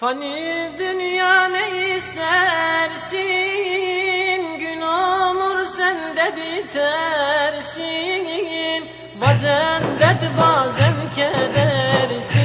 Fani dünya ne istersin? Gün olur sen bitersin Bazen dert bazen kedersin.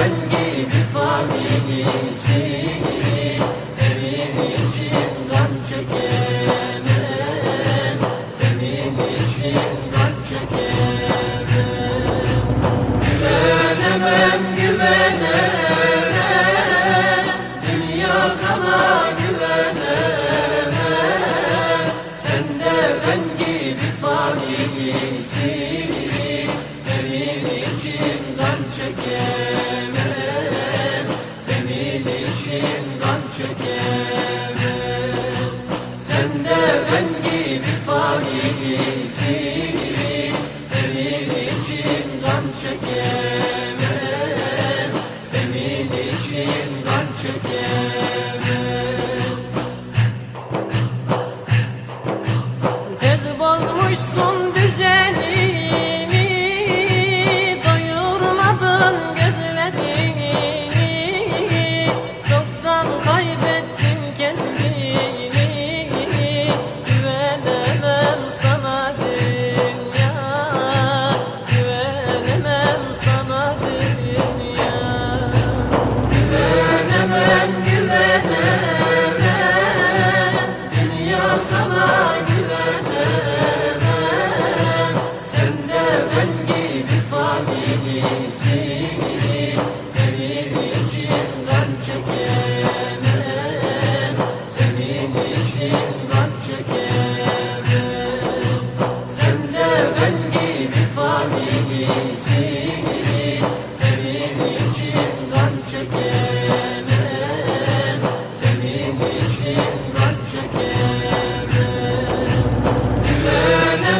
ben gibi fanilisin gençliğinden çeker.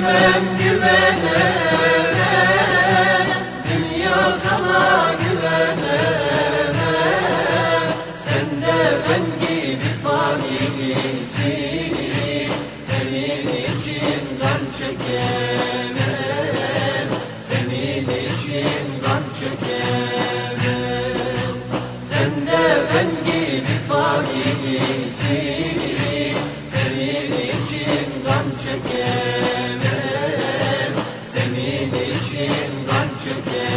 güvenem güvenem. Dünya sana güvenem. Sen de ben gibi fani, fanisin Senin için kan çekemem. Senin için kan çekemem. Sen de ben gibi fani, fanisin Senin için kan çekemem. together.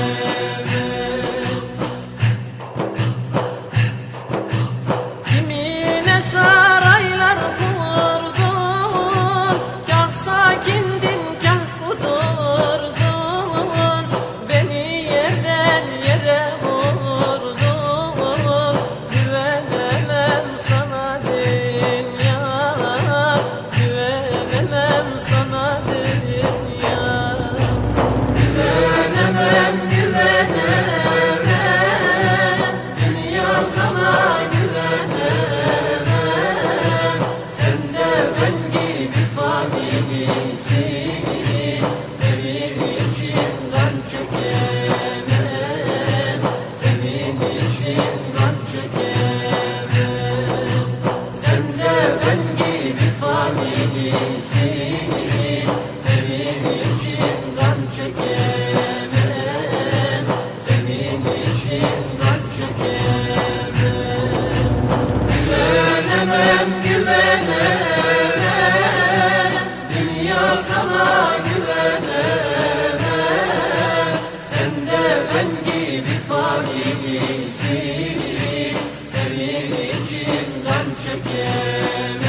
içimi senin içinden çekemem.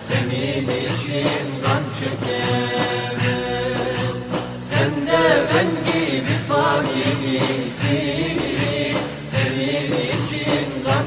Senin için gam çekemem. Sen de gibi fani içimi senin için gam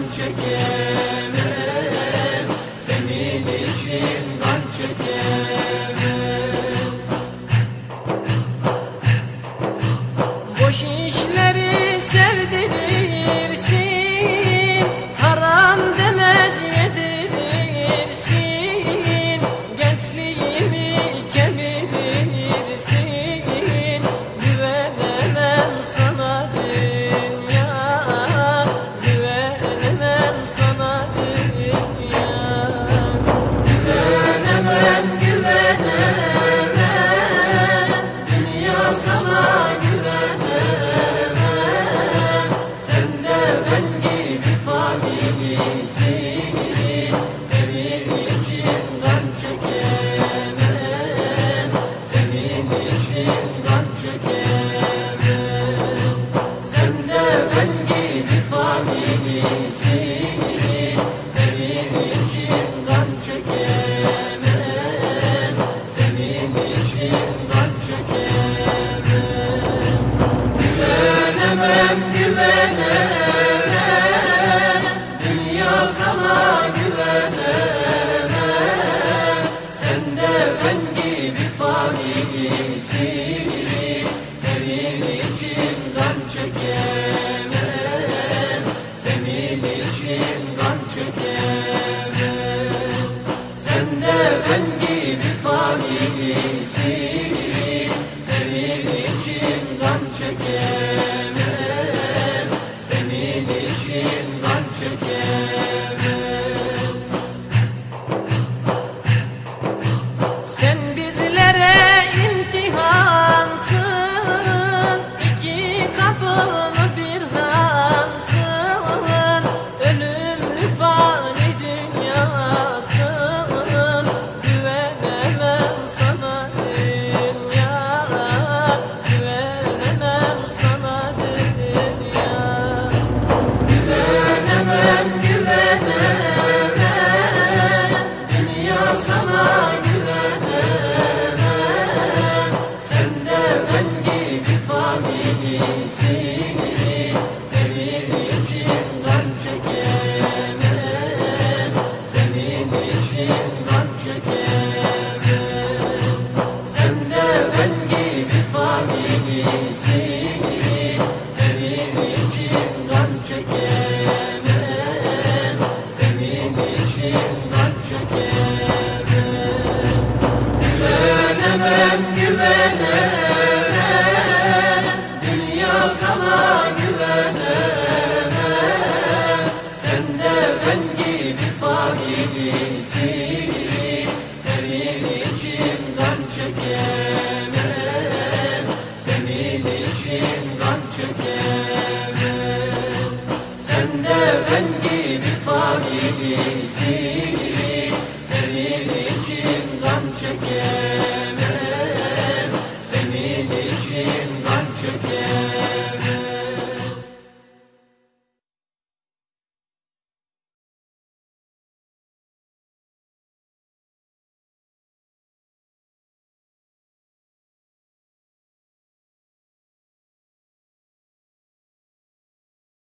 sen gibi fanisini Senin için gam çekemem? Senin için gam çekemem? Sri Sevgili, sevgili, senin içimden çeker.